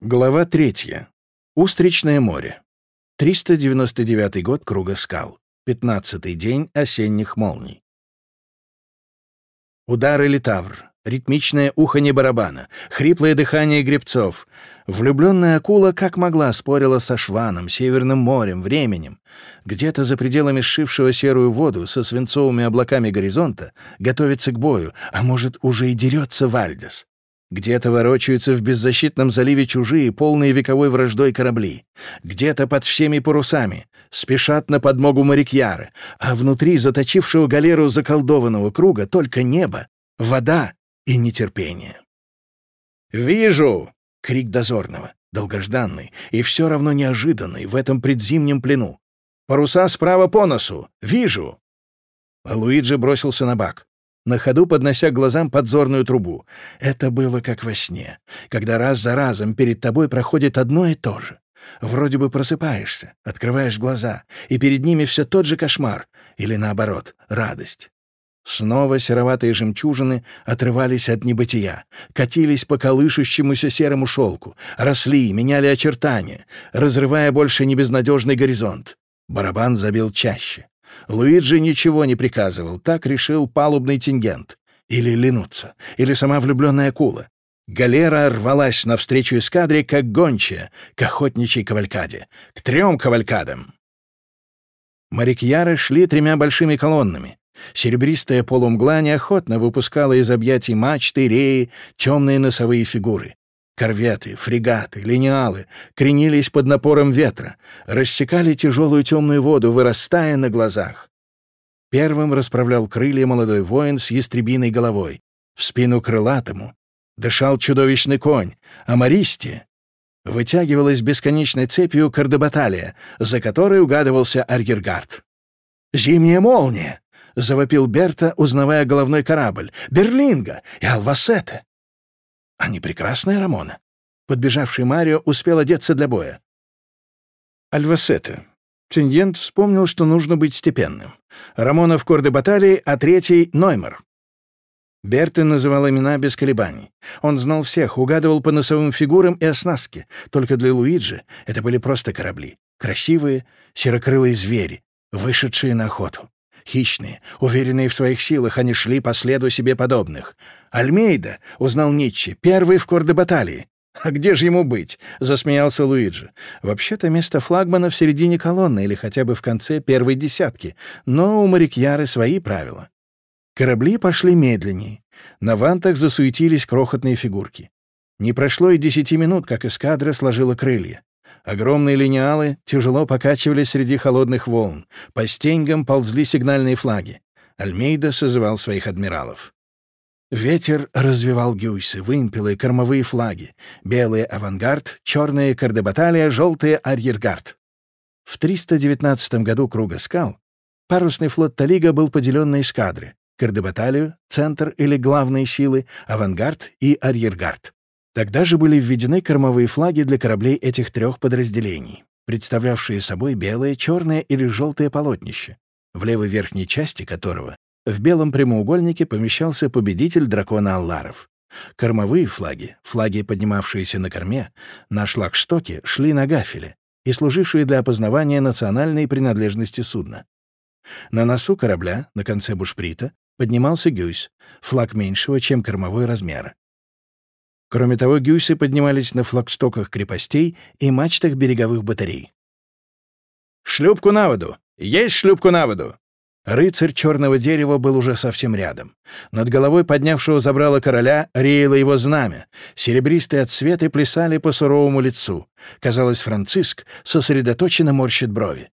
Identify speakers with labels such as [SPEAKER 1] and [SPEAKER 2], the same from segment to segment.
[SPEAKER 1] Глава третья. Устричное море. 399 год Круга скал. 15-й день осенних молний. Удары литавр, ритмичное уханье барабана, хриплое дыхание гребцов. Влюбленная акула как могла спорила со Шваном, Северным морем, временем. Где-то за пределами сшившего серую воду со свинцовыми облаками горизонта готовится к бою, а может, уже и дерется Вальдес. Где-то ворочаются в беззащитном заливе чужие, полные вековой враждой корабли. Где-то под всеми парусами спешат на подмогу морякьяры, а внутри заточившего галеру заколдованного круга только небо, вода и нетерпение. «Вижу!» — крик дозорного, долгожданный и все равно неожиданный в этом предзимнем плену. «Паруса справа по носу! Вижу!» А Луиджи бросился на бак на ходу поднося к глазам подзорную трубу. Это было как во сне, когда раз за разом перед тобой проходит одно и то же. Вроде бы просыпаешься, открываешь глаза, и перед ними все тот же кошмар, или наоборот, радость. Снова сероватые жемчужины отрывались от небытия, катились по колышущемуся серому шелку, росли, меняли очертания, разрывая больше небезнадежный горизонт. Барабан забил чаще. Луиджи ничего не приказывал, так решил палубный тингент. Или Ленуца, или сама влюбленная акула. Галера рвалась навстречу эскадре, как гончая, к охотничьей кавалькаде, к трем кавалькадам. Морякьяры шли тремя большими колоннами. Серебристая полумгла неохотно выпускала из объятий мачты, реи, темные носовые фигуры. Корветы, фрегаты, линеалы кренились под напором ветра, рассекали тяжелую темную воду, вырастая на глазах. Первым расправлял крылья молодой воин с ястребиной головой. В спину крылатому дышал чудовищный конь, а Мористи вытягивалась бесконечной цепью кардебаталия, за которой угадывался арьергард. «Зимняя молния!» — завопил Берта, узнавая головной корабль. «Берлинга и Алвасете!» Не прекрасная Рамона? Подбежавший Марио успел одеться для боя. Альвасете. Тингент вспомнил, что нужно быть степенным. Рамона в корде баталии, а третий — Ноймер. Бертен называл имена без колебаний. Он знал всех, угадывал по носовым фигурам и оснастке. Только для Луиджи это были просто корабли. Красивые, серокрылые звери, вышедшие на охоту. Хищные, уверенные в своих силах, они шли по следу себе подобных. «Альмейда», — узнал Ницше, — «первый в кордебаталии». «А где же ему быть?» — засмеялся Луиджи. «Вообще-то место флагмана в середине колонны или хотя бы в конце первой десятки, но у морякьяры свои правила». Корабли пошли медленнее. На вантах засуетились крохотные фигурки. Не прошло и десяти минут, как эскадра сложила крылья. Огромные линеалы тяжело покачивались среди холодных волн. По стеньгам ползли сигнальные флаги. Альмейда созывал своих адмиралов. Ветер развивал гюйсы, вымпелы, кормовые флаги. Белые — авангард, черные — кардебаталия, желтые — арьергард. В 319 году Круга скал парусный флот Талига был поделен на эскадры — кардебаталию, центр или главные силы, авангард и арьергард. Тогда же были введены кормовые флаги для кораблей этих трех подразделений, представлявшие собой белое, черное или желтое полотнище, в левой верхней части которого в белом прямоугольнике помещался победитель дракона Алларов. Кормовые флаги, флаги, поднимавшиеся на корме, на шлагштоке, шли на гафеле и служившие для опознавания национальной принадлежности судна. На носу корабля, на конце бушприта, поднимался гюйс, флаг меньшего, чем кормовой размера. Кроме того, гюйсы поднимались на флагштоках крепостей и мачтах береговых батарей. «Шлюпку на воду! Есть шлюпку на воду!» Рыцарь черного дерева был уже совсем рядом. Над головой поднявшего забрала короля реяло его знамя. Серебристые отсветы плясали по суровому лицу. Казалось, Франциск сосредоточенно морщит брови.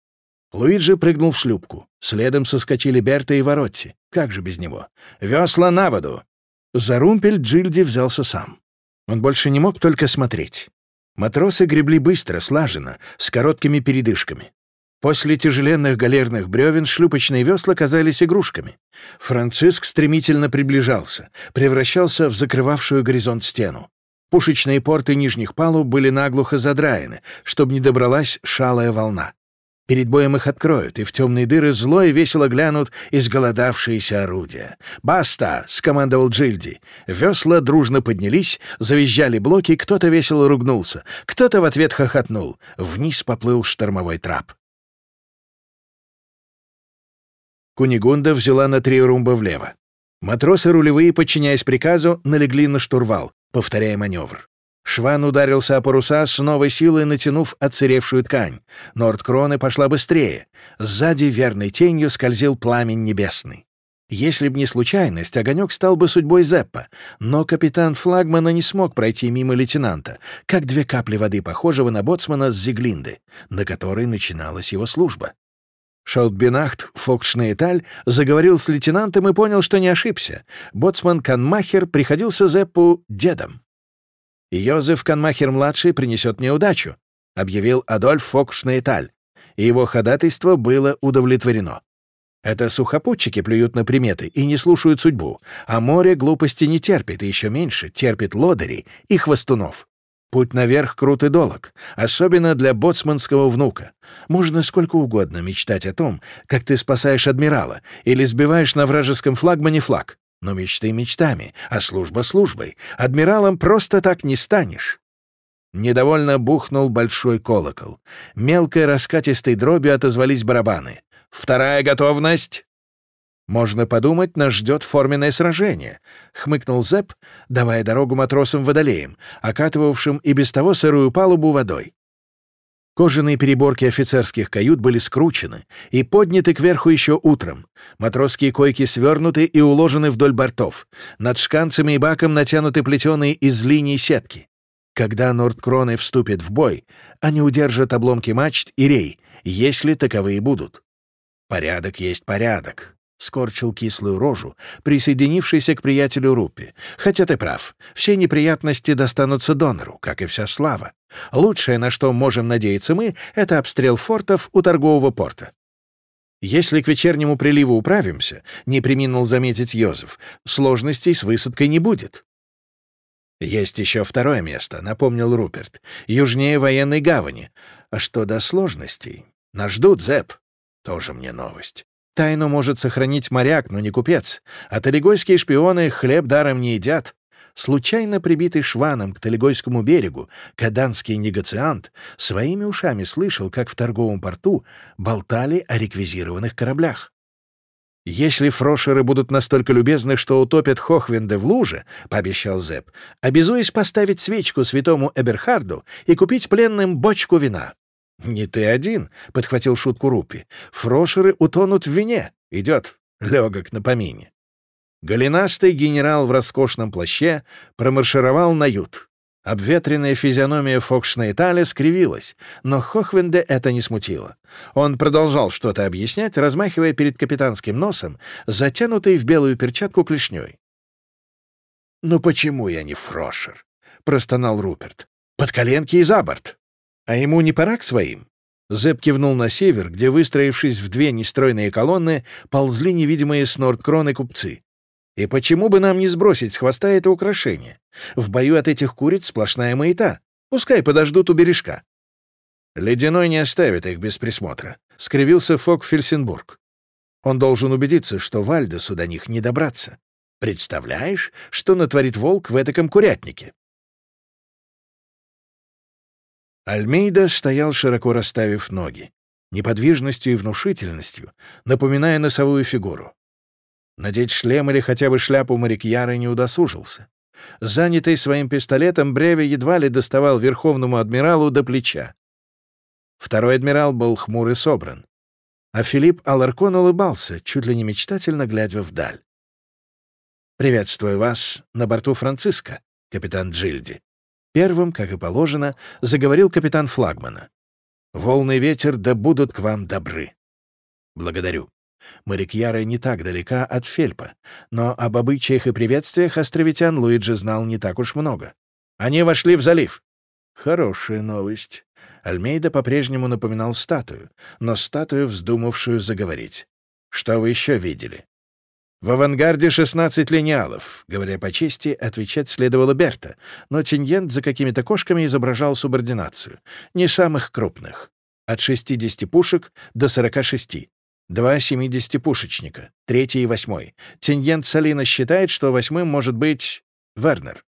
[SPEAKER 1] Луиджи прыгнул в шлюпку. Следом соскочили Берта и Воротти. Как же без него? «Весла на воду!» За румпель Джильди взялся сам. Он больше не мог только смотреть. Матросы гребли быстро, слаженно, с короткими передышками. После тяжеленных галерных бревен шлюпочные весла казались игрушками. Франциск стремительно приближался, превращался в закрывавшую горизонт стену. Пушечные порты нижних палуб были наглухо задраены, чтобы не добралась шалая волна. Перед боем их откроют, и в темные дыры зло и весело глянут изголодавшиеся орудия. «Баста!» — скомандовал Джильди. Весла дружно поднялись, завизжали блоки, кто-то весело ругнулся, кто-то в ответ хохотнул. Вниз поплыл штормовой трап. Кунигунда взяла на три румба влево. Матросы рулевые, подчиняясь приказу, налегли на штурвал, повторяя маневр. Шван ударился о паруса с новой силой, натянув отсыревшую ткань. Нордкроны пошла быстрее. Сзади верной тенью скользил пламень небесный. Если б не случайность, огонек стал бы судьбой Зеппа, но капитан флагмана не смог пройти мимо лейтенанта, как две капли воды, похожего на боцмана с Зиглинды, на которой начиналась его служба. Шаутбинахт Фокшнейталь заговорил с лейтенантом и понял, что не ошибся. Боцман Канмахер приходился Зеппу дедом. «Йозеф Канмахер-младший принесет мне удачу», — объявил Адольф Фокшнейталь, и его ходатайство было удовлетворено. Это сухопутчики плюют на приметы и не слушают судьбу, а море глупости не терпит, и еще меньше терпит лодырей и хвостунов. Путь наверх крут и долог, особенно для боцманского внука. Можно сколько угодно мечтать о том, как ты спасаешь адмирала или сбиваешь на вражеском флагмане флаг. Но мечты мечтами, а служба службой. Адмиралом просто так не станешь. Недовольно бухнул большой колокол. Мелкой раскатистой дробью отозвались барабаны. «Вторая готовность!» «Можно подумать, нас ждет форменное сражение», — хмыкнул Зепп, давая дорогу матросам-водолеям, окатывавшим и без того сырую палубу водой. Кожаные переборки офицерских кают были скручены и подняты кверху еще утром. Матросские койки свернуты и уложены вдоль бортов. Над шканцами и баком натянуты плетеные из линий сетки. Когда Нордкроны вступят в бой, они удержат обломки мачт и рей, если таковые будут. Порядок есть порядок. — скорчил кислую рожу, присоединившийся к приятелю Рупи. «Хотя ты прав, все неприятности достанутся донору, как и вся слава. Лучшее, на что можем надеяться мы, — это обстрел фортов у торгового порта. Если к вечернему приливу управимся, — не приминул заметить Йозеф, — сложностей с высадкой не будет». «Есть еще второе место», — напомнил Руперт, — «южнее военной гавани. А что до сложностей? Нас ждут, Зэп. Тоже мне новость. Тайну может сохранить моряк, но не купец. А талигойские шпионы хлеб даром не едят. Случайно прибитый шваном к Талигойскому берегу, каданский негациант своими ушами слышал, как в торговом порту болтали о реквизированных кораблях. «Если фрошеры будут настолько любезны, что утопят Хохвенда в луже», — пообещал Зепп, «обязуясь поставить свечку святому Эберхарду и купить пленным бочку вина». «Не ты один», — подхватил шутку Рупи. «Фрошеры утонут в вине. Идет легок на помине». Голенастый генерал в роскошном плаще промаршировал на ют. Обветренная физиономия Фокшнейталя скривилась, но Хохвенде это не смутило. Он продолжал что-то объяснять, размахивая перед капитанским носом, затянутой в белую перчатку клешней. «Ну почему я не Фрошер?» — простонал Руперт. «Под коленки и за борт!» А ему не пора к своим? Зэп кивнул на север, где, выстроившись в две нестройные колонны, ползли невидимые с купцы. И почему бы нам не сбросить с хвоста это украшение? В бою от этих куриц сплошная маята. Пускай подождут у бережка. Ледяной не оставит их без присмотра, — скривился Фок Фельсенбург. Он должен убедиться, что Вальдесу до них не добраться. Представляешь, что натворит волк в этаком курятнике? Альмейда стоял, широко расставив ноги, неподвижностью и внушительностью, напоминая носовую фигуру. Надеть шлем или хотя бы шляпу морякьяра не удосужился. Занятый своим пистолетом, Бреви едва ли доставал верховному адмиралу до плеча. Второй адмирал был хмур и собран. А Филипп Аларкон улыбался, чуть ли не мечтательно глядя вдаль. «Приветствую вас на борту Франциска, капитан Джильди», Первым, как и положено, заговорил капитан флагмана. «Волны ветер да будут к вам добры». «Благодарю». Морякьяра не так далека от Фельпа, но об обычаях и приветствиях островитян Луиджи знал не так уж много. Они вошли в залив. Хорошая новость. Альмейда по-прежнему напоминал статую, но статую, вздумавшую заговорить. Что вы еще видели? В авангарде 16 линеалов. Говоря по чести, отвечать следовало Берта, но Тиньент за какими-то кошками изображал субординацию. Не самых крупных. от 60 пушек до 46. Два 70-пушечника, третий и восьмой. Теньент Салина считает, что восьмым может быть Вернер.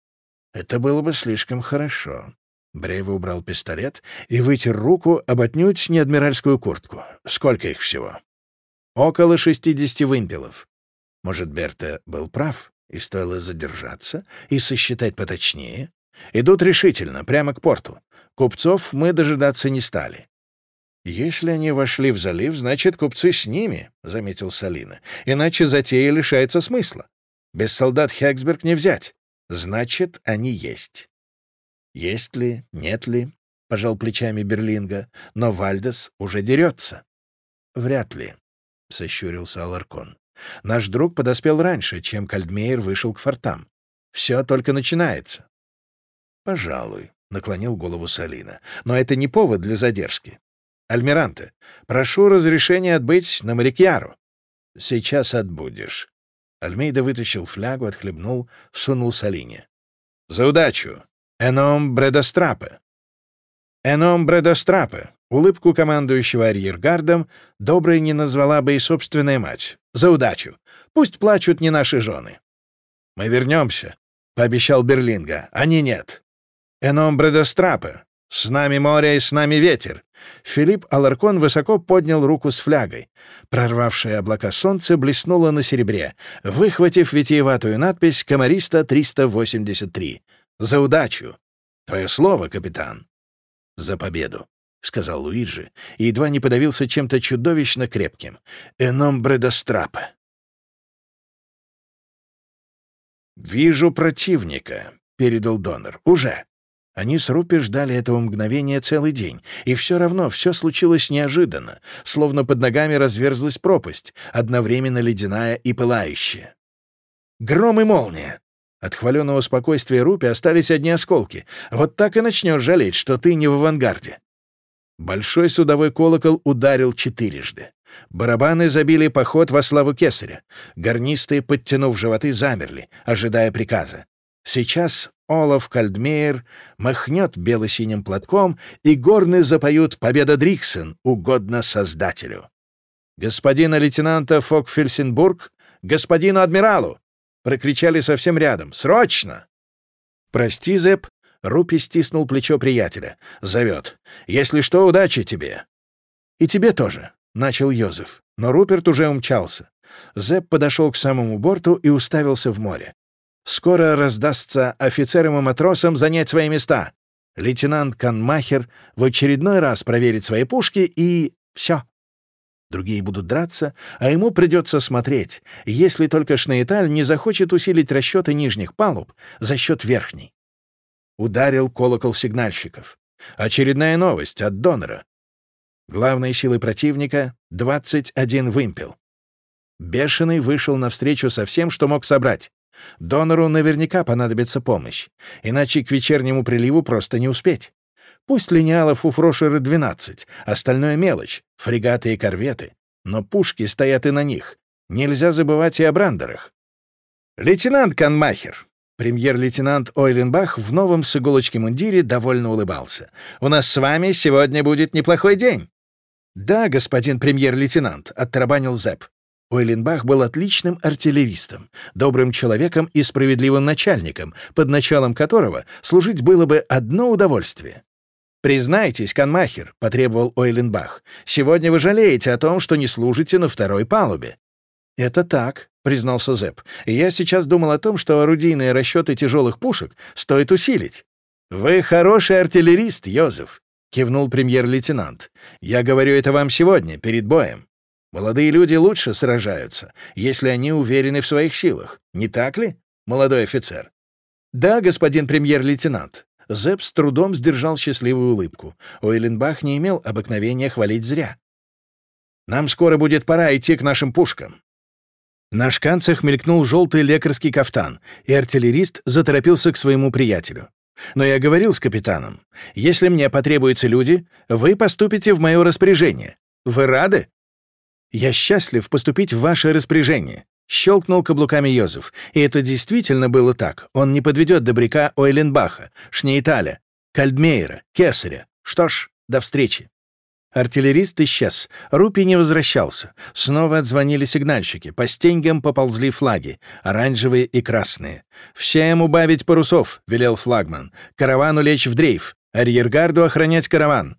[SPEAKER 1] Это было бы слишком хорошо. Брейва убрал пистолет и вытер руку об отнюдь не адмиральскую куртку. Сколько их всего? Около 60 вымпелов. Может, Берта был прав, и стоило задержаться и сосчитать поточнее? Идут решительно, прямо к порту. Купцов мы дожидаться не стали. «Если они вошли в залив, значит, купцы с ними», — заметил Салина. «Иначе затея лишается смысла. Без солдат Хексберг не взять. Значит, они есть». «Есть ли, нет ли?» — пожал плечами Берлинга. «Но Вальдес уже дерется». «Вряд ли», — сощурился Аларкон. «Наш друг подоспел раньше, чем Кальдмейер вышел к фортам. Все только начинается». «Пожалуй», — наклонил голову Салина. «Но это не повод для задержки. Альмиранте, прошу разрешения отбыть на Морякьяру». «Сейчас отбудешь». Альмейда вытащил флягу, отхлебнул, сунул Салине. «За удачу! Эном бредострапе!» «Эном бредострапе!» Улыбку командующего арьергардом доброй не назвала бы и собственная мать. «За удачу! Пусть плачут не наши жены!» «Мы вернемся», — пообещал Берлинга. «Они нет». «Эном бредострапе!» «С нами море и с нами ветер!» Филипп Аларкон высоко поднял руку с флягой. Прорвавшее облака солнце блеснуло на серебре, выхватив витиеватую надпись «Комариста 383». «За удачу!» «Твое слово, капитан!» «За победу!» — сказал Луиджи, и едва не подавился чем-то чудовищно крепким. «Эном бредострапа!» «Вижу противника», — передал донор. «Уже!» Они с Рупи ждали этого мгновения целый день, и все равно все случилось неожиданно, словно под ногами разверзлась пропасть, одновременно ледяная и пылающая. Гром и молния! От хваленного спокойствия Рупи остались одни осколки. Вот так и начнешь жалеть, что ты не в авангарде. Большой судовой колокол ударил четырежды. Барабаны забили поход во славу кесаря. Гарнисты, подтянув животы, замерли, ожидая приказа. Сейчас Олаф Кальдмейер махнет бело-синим платком, и горны запоют «Победа Дриксен» угодно Создателю. «Господина лейтенанта Фокфельсенбург! Господину адмиралу!» Прокричали совсем рядом. «Срочно!» «Прости, Зэп!» Рупи стиснул плечо приятеля. «Зовет. Если что, удачи тебе!» «И тебе тоже!» — начал Йозеф. Но Руперт уже умчался. Зэп подошел к самому борту и уставился в море. Скоро раздастся офицерам и матросам занять свои места. Лейтенант Канмахер в очередной раз проверит свои пушки и... все. Другие будут драться, а ему придется смотреть, если только Шнейталь не захочет усилить расчеты нижних палуб за счет верхней. Ударил колокол сигнальщиков. Очередная новость от донора. Главной силой противника — 21 вымпел. Бешеный вышел навстречу со всем, что мог собрать. Донору наверняка понадобится помощь, иначе к вечернему приливу просто не успеть. Пусть линеалов у Фрошера 12, остальное мелочь, фрегаты и корветы, но пушки стоят и на них. Нельзя забывать и о брандерах. «Лейтенант Канмахер!» Премьер-лейтенант Ойленбах в новом с иголочки мундире довольно улыбался. «У нас с вами сегодня будет неплохой день». «Да, господин премьер-лейтенант», — оттарабанил Зэп. Ойленбах был отличным артиллеристом, добрым человеком и справедливым начальником, под началом которого служить было бы одно удовольствие. «Признайтесь, Канмахер», — потребовал Ойленбах, — «сегодня вы жалеете о том, что не служите на второй палубе». «Это так», — признался Зэп. «Я сейчас думал о том, что орудийные расчеты тяжелых пушек стоит усилить». «Вы хороший артиллерист, Йозеф», — кивнул премьер-лейтенант. «Я говорю это вам сегодня, перед боем. Молодые люди лучше сражаются, если они уверены в своих силах. Не так ли, молодой офицер? Да, господин премьер-лейтенант. Зепп с трудом сдержал счастливую улыбку. Ойленбах не имел обыкновения хвалить зря. «Нам скоро будет пора идти к нашим пушкам». На шканцах мелькнул желтый лекарский кафтан, и артиллерист заторопился к своему приятелю. «Но я говорил с капитаном, если мне потребуются люди, вы поступите в мое распоряжение. Вы рады?» «Я счастлив поступить в ваше распоряжение», — щелкнул каблуками Йозеф. И это действительно было так. Он не подведет добряка Ойленбаха, Шнейталя, Кальдмейера, Кесаря. Что ж, до встречи. Артиллерист исчез. Рупи не возвращался. Снова отзвонили сигнальщики. По стеньгам поползли флаги. Оранжевые и красные. «Всем убавить парусов», — велел флагман. «Каравану лечь в дрейф. Арьергарду охранять караван».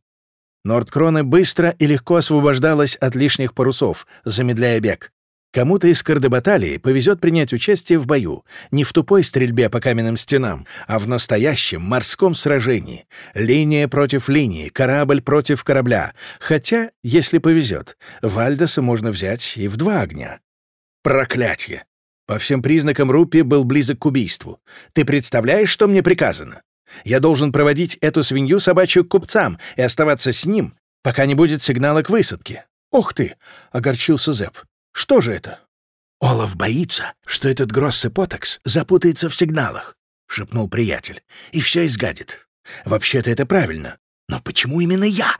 [SPEAKER 1] Нордкрона быстро и легко освобождалась от лишних парусов, замедляя бег. Кому-то из кардебаталии повезет принять участие в бою, не в тупой стрельбе по каменным стенам, а в настоящем морском сражении. Линия против линии, корабль против корабля. Хотя, если повезет, Вальдеса можно взять и в два огня. Проклятье! По всем признакам Рупи был близок к убийству. Ты представляешь, что мне приказано? Я должен проводить эту свинью собачью к купцам и оставаться с ним, пока не будет сигнала к высадке. «Ох ты!» — огорчился Зэп. Что же это? Олаф боится, что этот Гроссе Потекс запутается в сигналах, шепнул приятель, и все изгадит. Вообще-то это правильно. Но почему именно я?